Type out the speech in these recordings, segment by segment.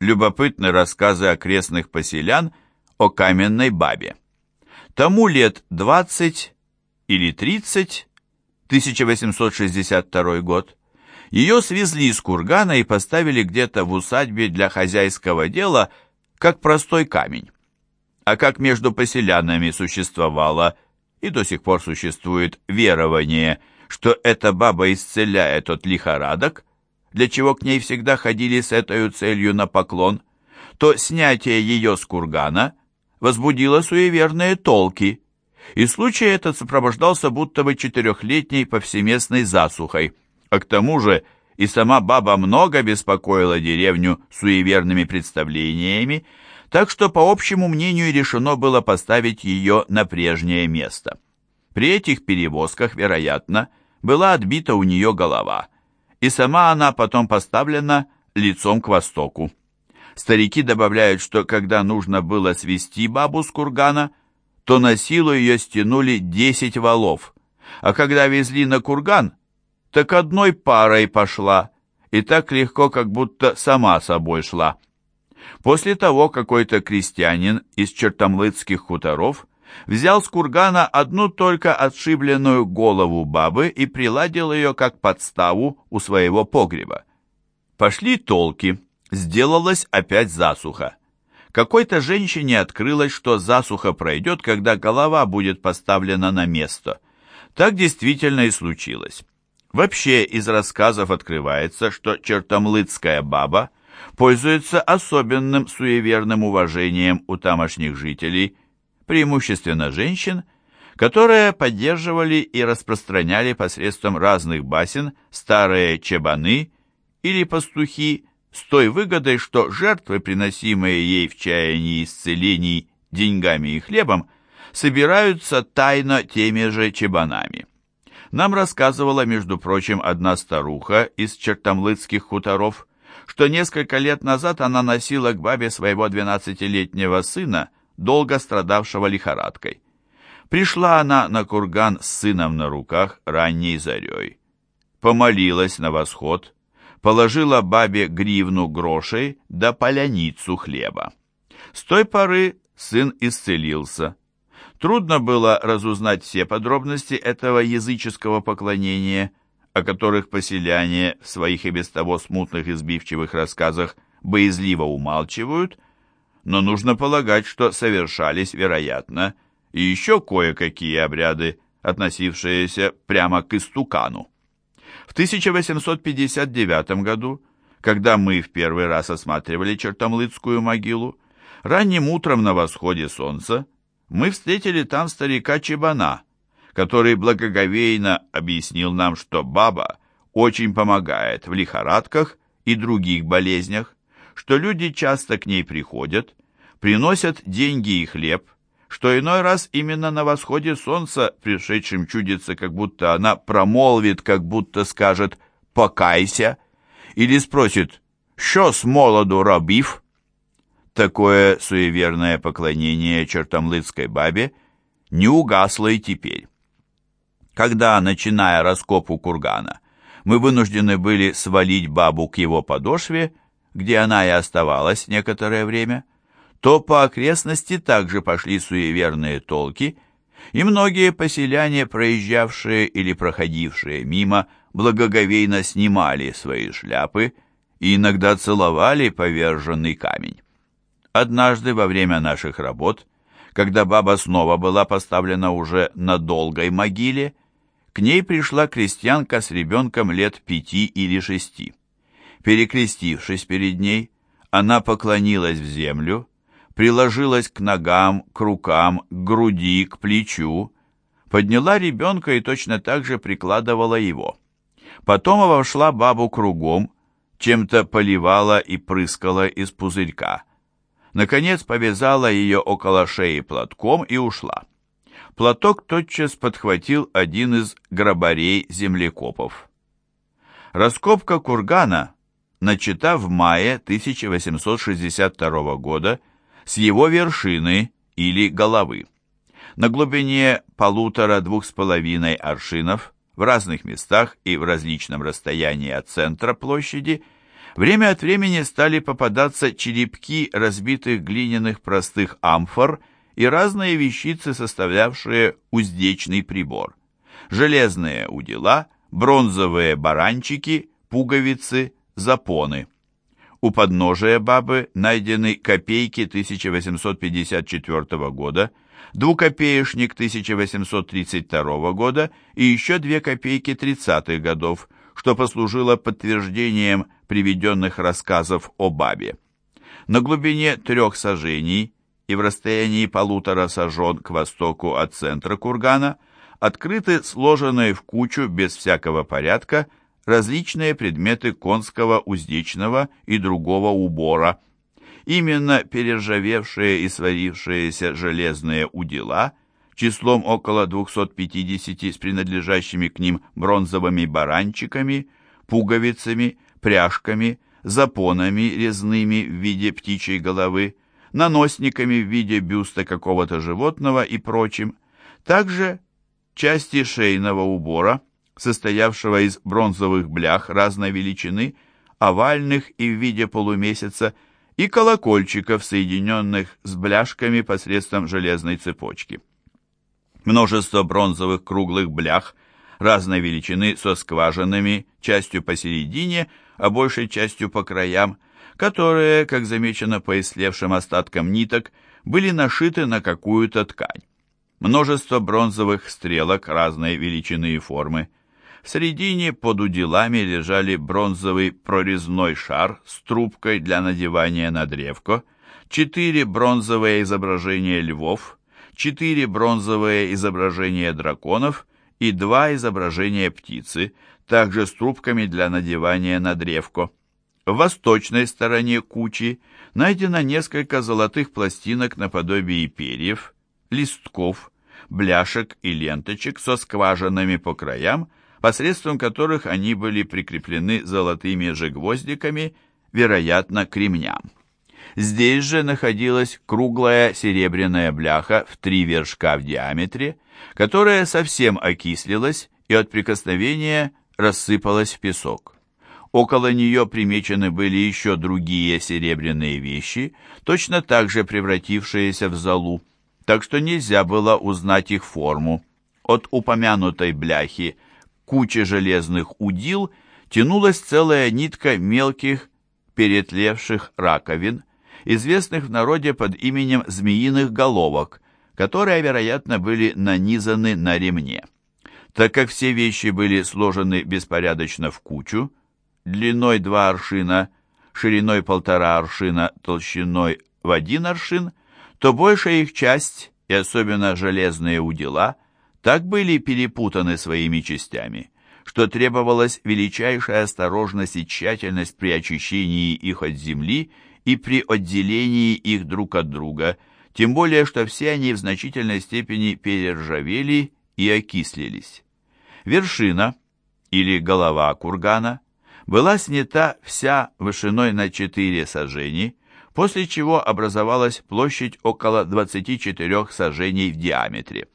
любопытны рассказы окрестных поселян о каменной бабе. Тому лет 20 или 30, 1862 год, ее свезли из кургана и поставили где-то в усадьбе для хозяйского дела, как простой камень. А как между поселянами существовало и до сих пор существует верование, что эта баба исцеляет от лихорадок, для чего к ней всегда ходили с этой целью на поклон, то снятие ее с кургана возбудило суеверные толки, и случай этот сопровождался будто бы четырехлетней повсеместной засухой, а к тому же и сама баба много беспокоила деревню суеверными представлениями, так что, по общему мнению, решено было поставить ее на прежнее место. При этих перевозках, вероятно, была отбита у нее голова, и сама она потом поставлена лицом к востоку. Старики добавляют, что когда нужно было свести бабу с кургана, то на силу ее стянули десять валов, а когда везли на курган, так одной парой пошла, и так легко, как будто сама собой шла. После того какой-то крестьянин из чертомлыцких хуторов взял с кургана одну только отшибленную голову бабы и приладил ее как подставу у своего погреба. Пошли толки, сделалась опять засуха. Какой-то женщине открылось, что засуха пройдет, когда голова будет поставлена на место. Так действительно и случилось. Вообще из рассказов открывается, что чертомлыцкая баба пользуется особенным суеверным уважением у тамошних жителей, преимущественно женщин, которые поддерживали и распространяли посредством разных басен старые чебаны или пастухи с той выгодой, что жертвы, приносимые ей в чаянии исцелений деньгами и хлебом, собираются тайно теми же чебанами. Нам рассказывала, между прочим, одна старуха из чертомлыцких хуторов, что несколько лет назад она носила к бабе своего двенадцатилетнего сына, долго страдавшего лихорадкой. Пришла она на курган с сыном на руках ранней зарей. Помолилась на восход, положила бабе гривну грошей да поляницу хлеба. С той поры сын исцелился. Трудно было разузнать все подробности этого языческого поклонения, о которых поселяне в своих и без того смутных и сбивчивых рассказах боязливо умалчивают, но нужно полагать, что совершались, вероятно, и еще кое-какие обряды, относившиеся прямо к истукану. В 1859 году, когда мы в первый раз осматривали Чертомлыцкую могилу, ранним утром на восходе солнца мы встретили там старика Чебана, который благоговейно объяснил нам, что баба очень помогает в лихорадках и других болезнях, что люди часто к ней приходят, приносят деньги и хлеб, что иной раз именно на восходе солнца пришедшим чудится, как будто она промолвит, как будто скажет «покайся» или спросит «що с молоду робив?» Такое суеверное поклонение чертомлыцкой бабе не угасло и теперь. Когда, начиная раскопу кургана, мы вынуждены были свалить бабу к его подошве, где она и оставалась некоторое время, то по окрестности также пошли суеверные толки, и многие поселяне, проезжавшие или проходившие мимо, благоговейно снимали свои шляпы и иногда целовали поверженный камень. Однажды во время наших работ, когда баба снова была поставлена уже на долгой могиле, к ней пришла крестьянка с ребенком лет пяти или шести. Перекрестившись перед ней, она поклонилась в землю, приложилась к ногам, к рукам, к груди, к плечу, подняла ребенка и точно так же прикладывала его. Потом обошла бабу кругом, чем-то поливала и прыскала из пузырька. Наконец повязала ее около шеи платком и ушла. Платок тотчас подхватил один из грабарей землекопов. Раскопка кургана начата в мае 1862 года с его вершины или головы. На глубине полутора-двух с половиной аршинов в разных местах и в различном расстоянии от центра площади Время от времени стали попадаться черепки разбитых глиняных простых амфор и разные вещицы, составлявшие уздечный прибор. Железные удила, бронзовые баранчики, пуговицы, запоны. У подножия бабы найдены копейки 1854 года, двукопеечник 1832 года и еще две копейки 30-х годов, что послужило подтверждением приведенных рассказов о бабе. На глубине трех сажений и в расстоянии полутора сажен к востоку от центра кургана открыты сложенные в кучу без всякого порядка различные предметы конского, уздечного и другого убора. Именно перержавевшие и сварившиеся железные удила числом около 250 с принадлежащими к ним бронзовыми баранчиками, пуговицами, пряжками, запонами резными в виде птичьей головы, наносниками в виде бюста какого-то животного и прочим, также части шейного убора, состоявшего из бронзовых блях разной величины, овальных и в виде полумесяца, и колокольчиков, соединенных с бляшками посредством железной цепочки. Множество бронзовых круглых блях разной величины со скважинами, частью посередине, а большей частью по краям, которые, как замечено по ислевшим остаткам ниток, были нашиты на какую-то ткань. Множество бронзовых стрелок разной величины и формы. В середине под уделами лежали бронзовый прорезной шар с трубкой для надевания на древко, четыре бронзовые изображения львов, четыре бронзовые изображения драконов и два изображения птицы, также с трубками для надевания на древко. В восточной стороне кучи найдено несколько золотых пластинок наподобие перьев, листков, бляшек и ленточек со скважинами по краям, посредством которых они были прикреплены золотыми же гвоздиками, вероятно, кремням. Здесь же находилась круглая серебряная бляха в три вершка в диаметре, которая совсем окислилась и от прикосновения рассыпалась в песок. Около нее примечены были еще другие серебряные вещи, точно так же превратившиеся в золу, так что нельзя было узнать их форму. От упомянутой бляхи кучи железных удил тянулась целая нитка мелких перетлевших раковин, известных в народе под именем змеиных головок, которые, вероятно, были нанизаны на ремне. Так как все вещи были сложены беспорядочно в кучу, длиной два аршина, шириной полтора аршина, толщиной в один аршин, то большая их часть, и особенно железные удила, так были перепутаны своими частями, что требовалась величайшая осторожность и тщательность при очищении их от земли и при отделении их друг от друга, тем более, что все они в значительной степени перержавели и окислились. Вершина, или голова кургана, была снята вся вышиной на 4 сажени, после чего образовалась площадь около 24 сажений в диаметре.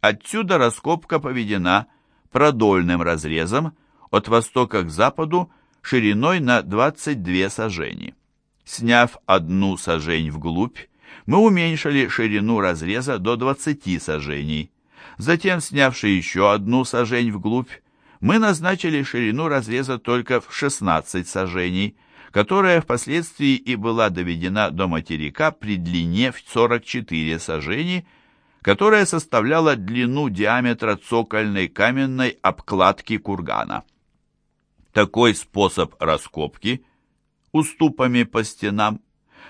Отсюда раскопка поведена продольным разрезом от востока к западу шириной на 22 сажени. Сняв одну сажень вглубь, мы уменьшили ширину разреза до 20 сажений. Затем, снявши еще одну сажень вглубь, мы назначили ширину разреза только в 16 сажений, которая впоследствии и была доведена до материка при длине в 44 сажени, которая составляла длину диаметра цокольной каменной обкладки кургана. Такой способ раскопки уступами по стенам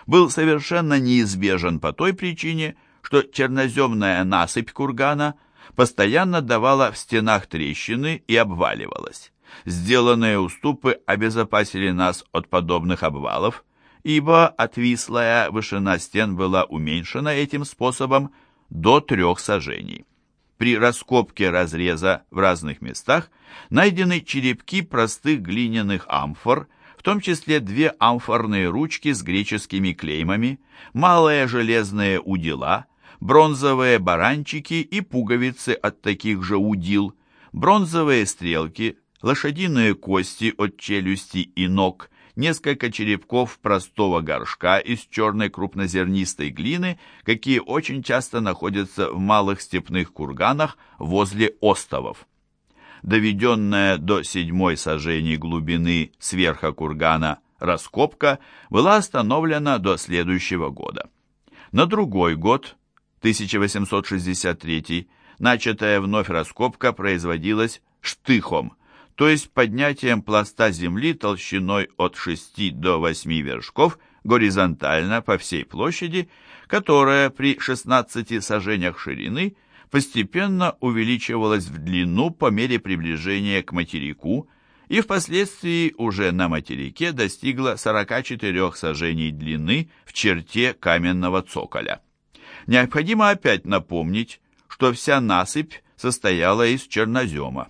был совершенно неизбежен по той причине, что черноземная насыпь кургана постоянно давала в стенах трещины и обваливалась. Сделанные уступы обезопасили нас от подобных обвалов, ибо отвислая вышина стен была уменьшена этим способом до трех сажений. При раскопке разреза в разных местах найдены черепки простых глиняных амфор, в том числе две амфорные ручки с греческими клеймами, малые железные удила, бронзовые баранчики и пуговицы от таких же удил, бронзовые стрелки, лошадиные кости от челюсти и ног, несколько черепков простого горшка из черной крупнозернистой глины, какие очень часто находятся в малых степных курганах возле остовов. Доведенная до седьмой сажений глубины сверха кургана раскопка была остановлена до следующего года. На другой год, 1863, начатая вновь раскопка производилась штыхом, то есть поднятием пласта земли толщиной от 6 до 8 вершков горизонтально по всей площади, которая при 16 сажениях ширины постепенно увеличивалась в длину по мере приближения к материку и впоследствии уже на материке достигла 44 сажений длины в черте каменного цоколя. Необходимо опять напомнить, что вся насыпь состояла из чернозема.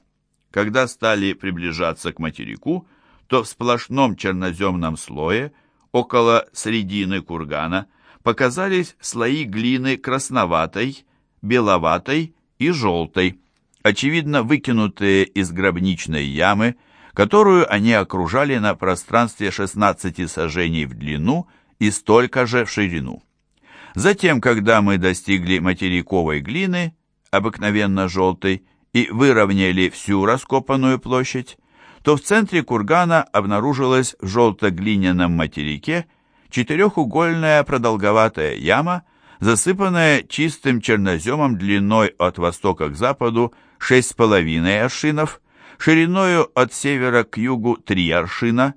Когда стали приближаться к материку, то в сплошном черноземном слое, около средины кургана, показались слои глины красноватой, беловатой и желтой, очевидно выкинутые из гробничной ямы, которую они окружали на пространстве 16 сажений в длину и столько же в ширину. Затем, когда мы достигли материковой глины, обыкновенно желтой, и выровняли всю раскопанную площадь, то в центре кургана обнаружилась в желто-глиняном материке четырехугольная продолговатая яма, засыпанная чистым черноземом длиной от востока к западу 6,5 аршинов, шириною от севера к югу 3 аршина.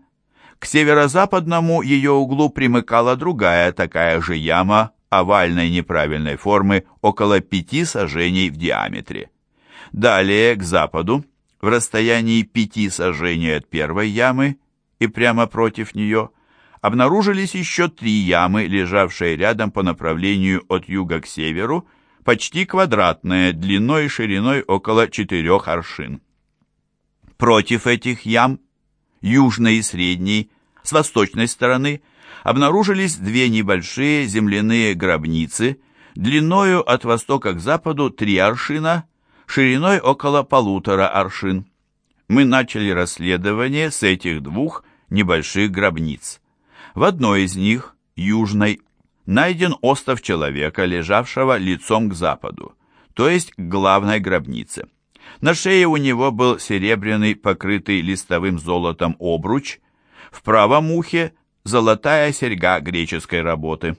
К северо-западному ее углу примыкала другая такая же яма овальной неправильной формы около 5 сажений в диаметре. Далее, к западу, в расстоянии пяти сажений от первой ямы и прямо против нее, обнаружились еще три ямы, лежавшие рядом по направлению от юга к северу, почти квадратные, длиной и шириной около четырех аршин. Против этих ям, южной и средней, с восточной стороны, обнаружились две небольшие земляные гробницы, длиною от востока к западу три аршина шириной около полутора аршин. Мы начали расследование с этих двух небольших гробниц. В одной из них, южной, найден остов человека, лежавшего лицом к западу, то есть к главной гробнице. На шее у него был серебряный, покрытый листовым золотом обруч, в правом ухе золотая серьга греческой работы.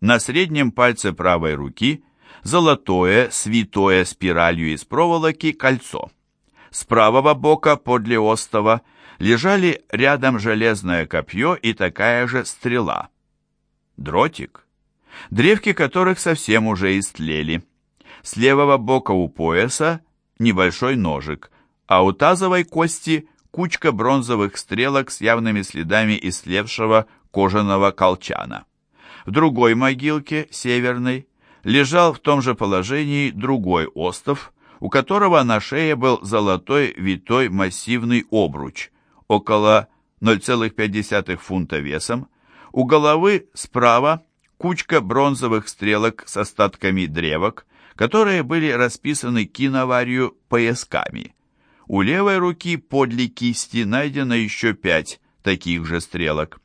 На среднем пальце правой руки золотое, свитое спиралью из проволоки кольцо. С правого бока подле остова лежали рядом железное копье и такая же стрела. Дротик, древки которых совсем уже истлели. С левого бока у пояса небольшой ножик, а у тазовой кости кучка бронзовых стрелок с явными следами истлевшего кожаного колчана. В другой могилке, северной, лежал в том же положении другой остов, у которого на шее был золотой витой массивный обруч, около 0,5 фунта весом, у головы справа кучка бронзовых стрелок с остатками древок, которые были расписаны киноварью поясками. У левой руки подле кисти найдено еще пять таких же стрелок.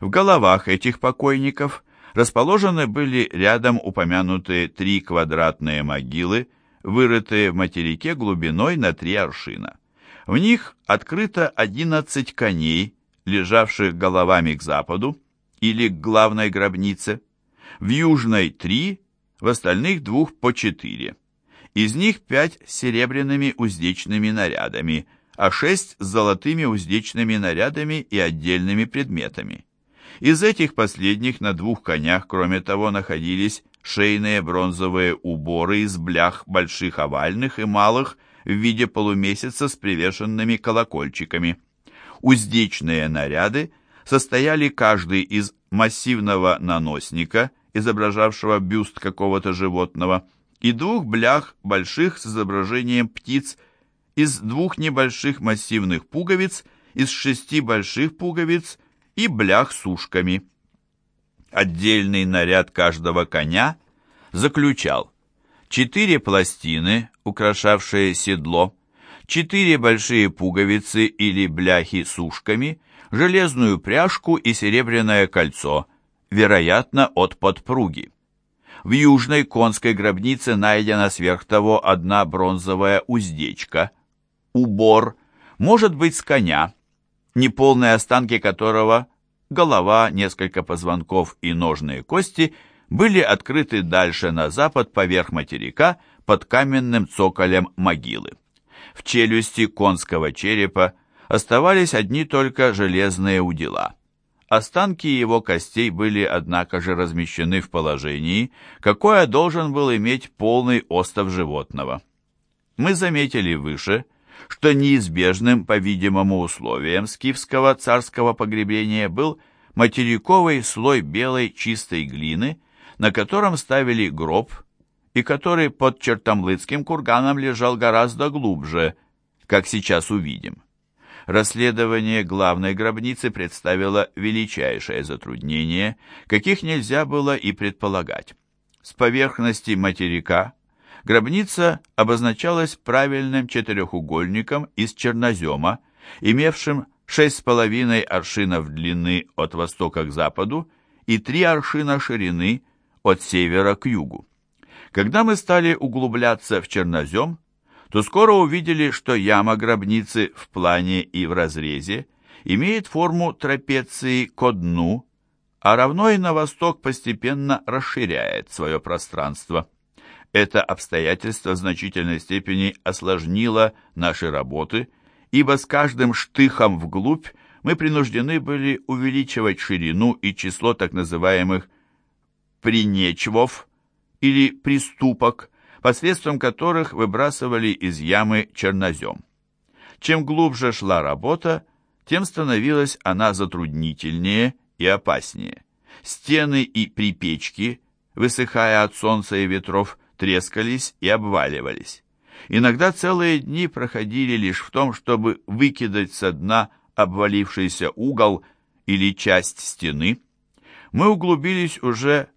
В головах этих покойников расположены были рядом упомянутые три квадратные могилы, вырытые в материке глубиной на три аршина. В них открыто 11 коней, лежавших головами к западу или к главной гробнице, в южной три, в остальных двух по четыре. Из них пять с серебряными уздечными нарядами, а шесть с золотыми уздечными нарядами и отдельными предметами. Из этих последних на двух конях, кроме того, находились шейные бронзовые уборы из блях больших овальных и малых в виде полумесяца с привешенными колокольчиками. Уздечные наряды состояли каждый из массивного наносника, изображавшего бюст какого-то животного, и двух блях больших с изображением птиц, из двух небольших массивных пуговиц, из шести больших пуговиц и блях с ушками. Отдельный наряд каждого коня заключал четыре пластины, украшавшие седло, четыре большие пуговицы или бляхи с ушками, железную пряжку и серебряное кольцо, вероятно, от подпруги. В южной конской гробнице найдена сверх того одна бронзовая уздечка, убор, может быть, с коня, неполные останки которого, голова, несколько позвонков и ножные кости, были открыты дальше на запад поверх материка под каменным цоколем могилы. В челюсти конского черепа оставались одни только железные удила. Останки его костей были, однако же, размещены в положении, какое должен был иметь полный остов животного. Мы заметили выше, что неизбежным, по-видимому, условием скифского царского погребения был материковый слой белой чистой глины, на котором ставили гроб, и который под Чертомлыцким курганом лежал гораздо глубже, как сейчас увидим расследование главной гробницы представило величайшее затруднение, каких нельзя было и предполагать. С поверхности материка гробница обозначалась правильным четырехугольником из чернозема, имевшим шесть с половиной аршинов длины от востока к западу и три аршина ширины от севера к югу. Когда мы стали углубляться в чернозем, то скоро увидели, что яма гробницы в плане и в разрезе имеет форму трапеции ко дну, а равно и на восток постепенно расширяет свое пространство. Это обстоятельство в значительной степени осложнило наши работы, ибо с каждым штыхом вглубь мы принуждены были увеличивать ширину и число так называемых принечвов или приступок, посредством которых выбрасывали из ямы чернозем. Чем глубже шла работа, тем становилась она затруднительнее и опаснее. Стены и припечки, высыхая от солнца и ветров, трескались и обваливались. Иногда целые дни проходили лишь в том, чтобы выкидать со дна обвалившийся угол или часть стены. Мы углубились уже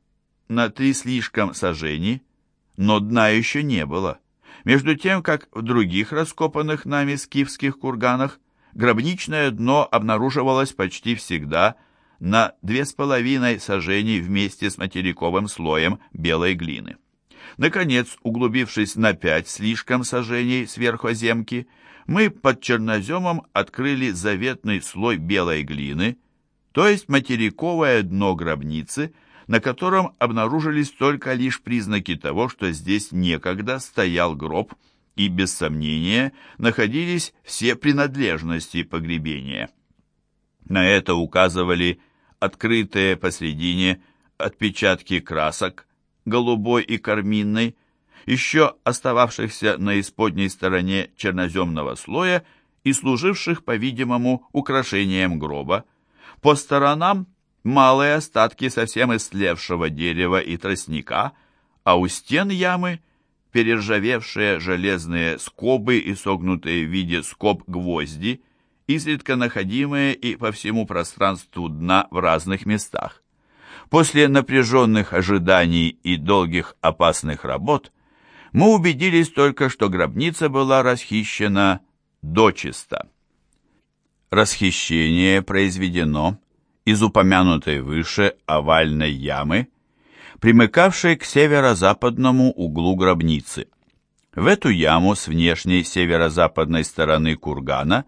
на три слишком сажений, но дна еще не было. Между тем, как в других раскопанных нами скифских курганах, гробничное дно обнаруживалось почти всегда на две с половиной сажений вместе с материковым слоем белой глины. Наконец, углубившись на пять слишком сажений сверху земки, мы под черноземом открыли заветный слой белой глины, то есть материковое дно гробницы – на котором обнаружились только лишь признаки того, что здесь некогда стоял гроб, и, без сомнения, находились все принадлежности погребения. На это указывали открытые посредине отпечатки красок, голубой и карминной, еще остававшихся на исподней стороне черноземного слоя и служивших, по-видимому, украшением гроба. По сторонам малые остатки совсем истлевшего дерева и тростника, а у стен ямы перержавевшие железные скобы и согнутые в виде скоб гвозди, изредка находимые и по всему пространству дна в разных местах. После напряженных ожиданий и долгих опасных работ мы убедились только, что гробница была расхищена дочисто. Расхищение произведено из упомянутой выше овальной ямы, примыкавшей к северо-западному углу гробницы. В эту яму с внешней северо-западной стороны кургана,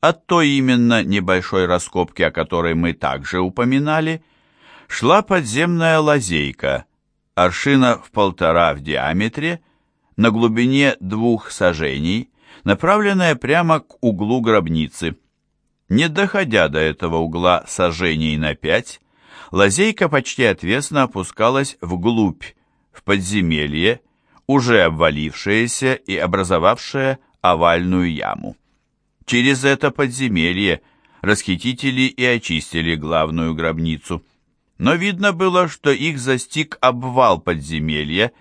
от той именно небольшой раскопки, о которой мы также упоминали, шла подземная лазейка, аршина в полтора в диаметре, на глубине двух сажений, направленная прямо к углу гробницы – не доходя до этого угла сажений на пять, лазейка почти отвесно опускалась вглубь, в подземелье, уже обвалившееся и образовавшее овальную яму. Через это подземелье расхитители и очистили главную гробницу. Но видно было, что их застиг обвал подземелья,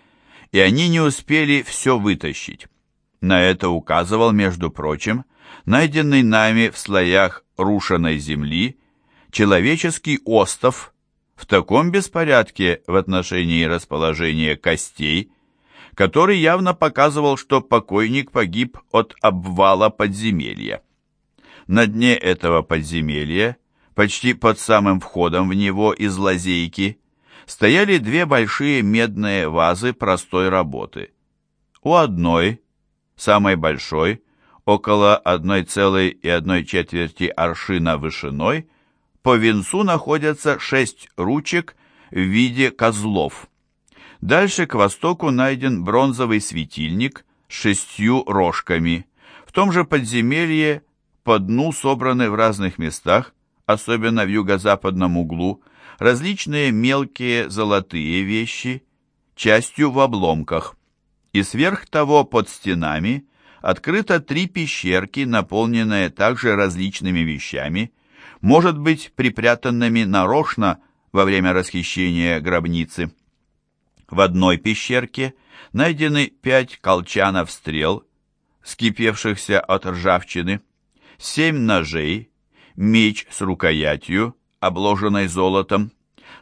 и они не успели все вытащить. На это указывал, между прочим, найденный нами в слоях рушеной земли человеческий остов в таком беспорядке в отношении расположения костей, который явно показывал, что покойник погиб от обвала подземелья. На дне этого подземелья, почти под самым входом в него из лазейки, стояли две большие медные вазы простой работы. У одной, самой большой, около 1,1 четверти аршина вышиной, по венцу находятся шесть ручек в виде козлов. Дальше к востоку найден бронзовый светильник с шестью рожками. В том же подземелье по дну собраны в разных местах, особенно в юго-западном углу, различные мелкие золотые вещи, частью в обломках. И сверх того под стенами открыто три пещерки, наполненные также различными вещами, может быть, припрятанными нарочно во время расхищения гробницы. В одной пещерке найдены пять колчанов стрел, скипевшихся от ржавчины, семь ножей, меч с рукоятью, обложенной золотом,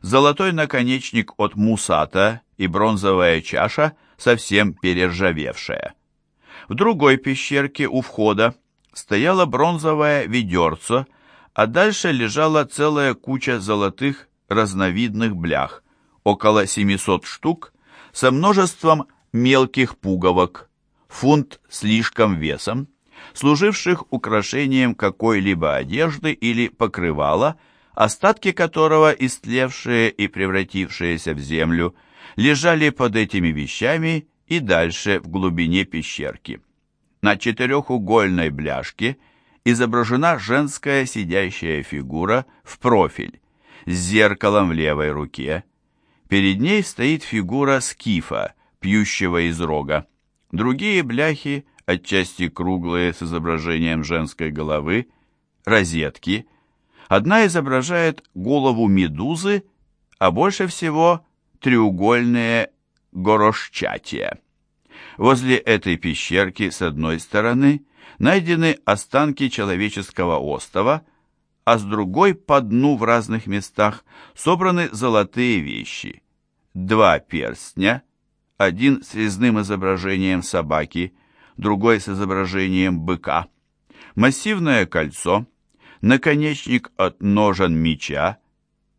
золотой наконечник от мусата и бронзовая чаша, совсем перержавевшая. В другой пещерке у входа стояло бронзовое ведерцо, а дальше лежала целая куча золотых разновидных блях, около 700 штук, со множеством мелких пуговок, фунт слишком весом, служивших украшением какой-либо одежды или покрывала, остатки которого, истлевшие и превратившиеся в землю, лежали под этими вещами и дальше в глубине пещерки. На четырехугольной бляшке изображена женская сидящая фигура в профиль, с зеркалом в левой руке. Перед ней стоит фигура скифа, пьющего из рога. Другие бляхи отчасти круглые с изображением женской головы, розетки. Одна изображает голову медузы, а больше всего треугольные горошчатия. Возле этой пещерки с одной стороны найдены останки человеческого остова, а с другой по дну в разных местах собраны золотые вещи. Два перстня, один с резным изображением собаки, другой с изображением быка, массивное кольцо, наконечник от ножен меча,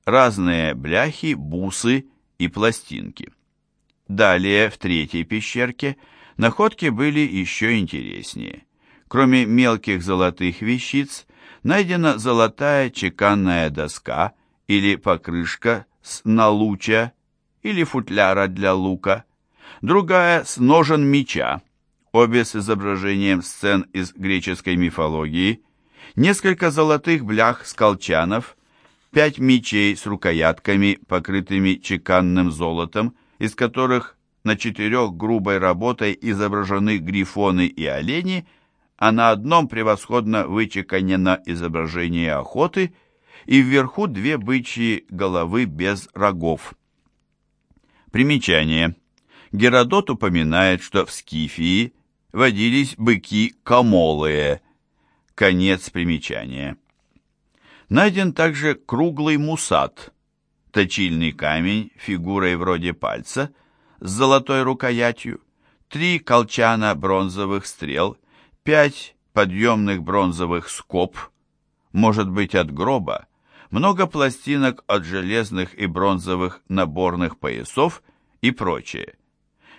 разные бляхи, бусы и пластинки. Далее, в третьей пещерке, находки были еще интереснее. Кроме мелких золотых вещиц, найдена золотая чеканная доска или покрышка с налуча или футляра для лука, другая с ножен меча, обе с изображением сцен из греческой мифологии, несколько золотых блях с колчанов, пять мечей с рукоятками, покрытыми чеканным золотом, из которых на четырех грубой работой изображены грифоны и олени, а на одном превосходно вычеканено изображение охоты и вверху две бычьи головы без рогов. Примечание. Геродот упоминает, что в Скифии водились быки комолые. Конец примечания. Найден также круглый мусат, точильный камень фигурой вроде пальца с золотой рукоятью, три колчана бронзовых стрел, пять подъемных бронзовых скоб, может быть от гроба, много пластинок от железных и бронзовых наборных поясов и прочее.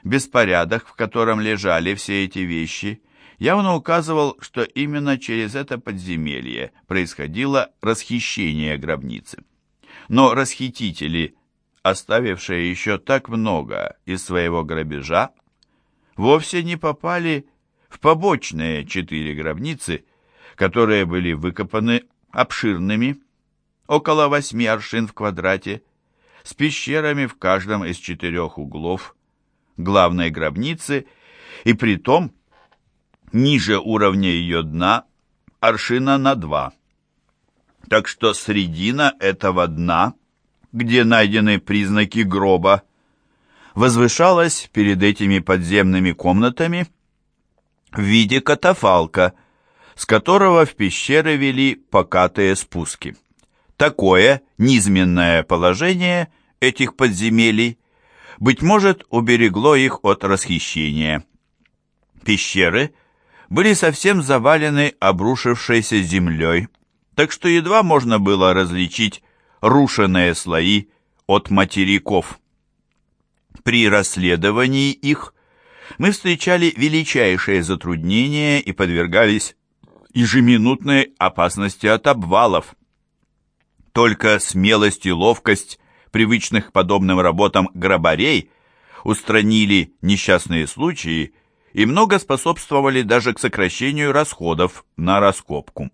Беспорядок, в котором лежали все эти вещи, явно указывал, что именно через это подземелье происходило расхищение гробницы. Но расхитители, оставившие еще так много из своего грабежа, вовсе не попали в побочные четыре гробницы, которые были выкопаны обширными, около восьми аршин в квадрате, с пещерами в каждом из четырех углов, главной гробницы, и притом ниже уровня ее дна аршина на два. Так что средина этого дна, где найдены признаки гроба, возвышалась перед этими подземными комнатами в виде катафалка, с которого в пещеры вели покатые спуски. Такое низменное положение этих подземелий быть может, уберегло их от расхищения. Пещеры были совсем завалены обрушившейся землей, так что едва можно было различить рушеные слои от материков. При расследовании их мы встречали величайшие затруднения и подвергались ежеминутной опасности от обвалов. Только смелость и ловкость привычных подобным работам грабарей устранили несчастные случаи и много способствовали даже к сокращению расходов на раскопку.